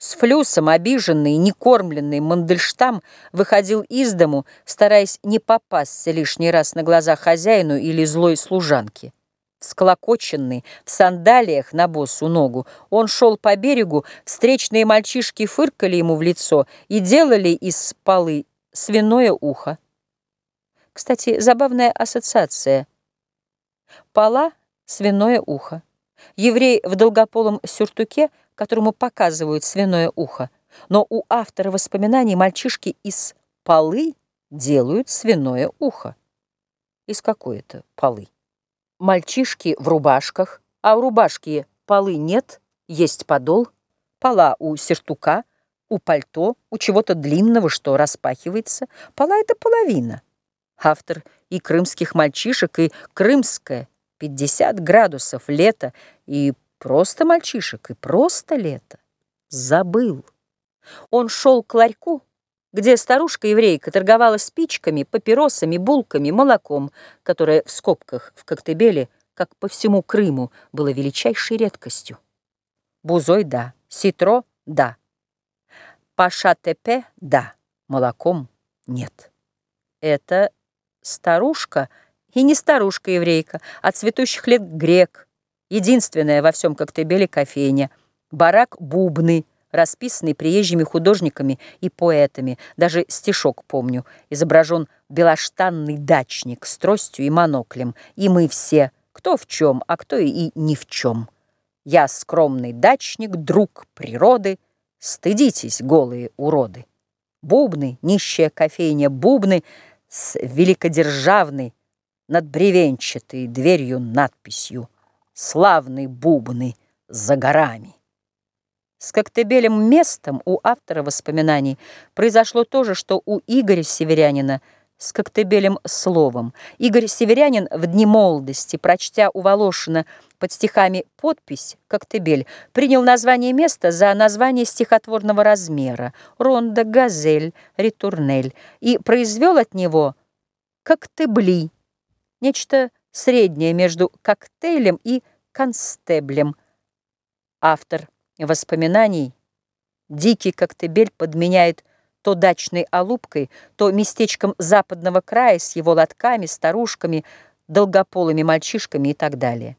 С флюсом обиженный, некормленный Мандельштам выходил из дому, стараясь не попасться лишний раз на глаза хозяину или злой служанке. Склокоченный, в сандалиях на босу ногу, он шел по берегу, встречные мальчишки фыркали ему в лицо и делали из полы свиное ухо. Кстати, забавная ассоциация. Пола — свиное ухо. Еврей в долгополом сюртуке, которому показывают свиное ухо, но у автора воспоминаний мальчишки из полы делают свиное ухо. Из какой это полы? Мальчишки в рубашках, а у рубашки полы нет, есть подол, пола у сертука, у пальто, у чего-то длинного, что распахивается. Пола — это половина. Автор и крымских мальчишек, и крымская, 50 градусов, лето, и просто мальчишек, и просто лето. Забыл. Он шел к ларьку, где старушка-еврейка торговала спичками, папиросами, булками, молоком, которое в скобках в Коктебеле, как по всему Крыму, было величайшей редкостью. Бузой – да, ситро – да, паша-тепе – да, молоком – нет. Это старушка и не старушка-еврейка, а цветущих лет грек, единственная во всем Коктебеле кофейня, барак Бубны – расписанный приезжими художниками и поэтами. Даже стишок помню. Изображен белоштанный дачник с тростью и моноклем. И мы все, кто в чем, а кто и ни в чем. Я скромный дачник, друг природы, Стыдитесь, голые уроды. Бубны, нищая кофейня, бубны С великодержавной над бревенчатой дверью надписью «Славные бубны за горами». С Коктебелем местом у автора воспоминаний произошло то же, что у Игоря Северянина с Коктебелем словом. Игорь Северянин в дни молодости, прочтя у Волошина под стихами подпись «Коктебель», принял название места за название стихотворного размера «Ронда», «Газель», «Ретурнель» и произвел от него «Коктебли», нечто среднее между коктейлем и констеблем. Автор воспоминаний дикий коктебель подменяет то дачной алубкой, то местечком западного края с его лотками, старушками, долгополыми мальчишками и так далее.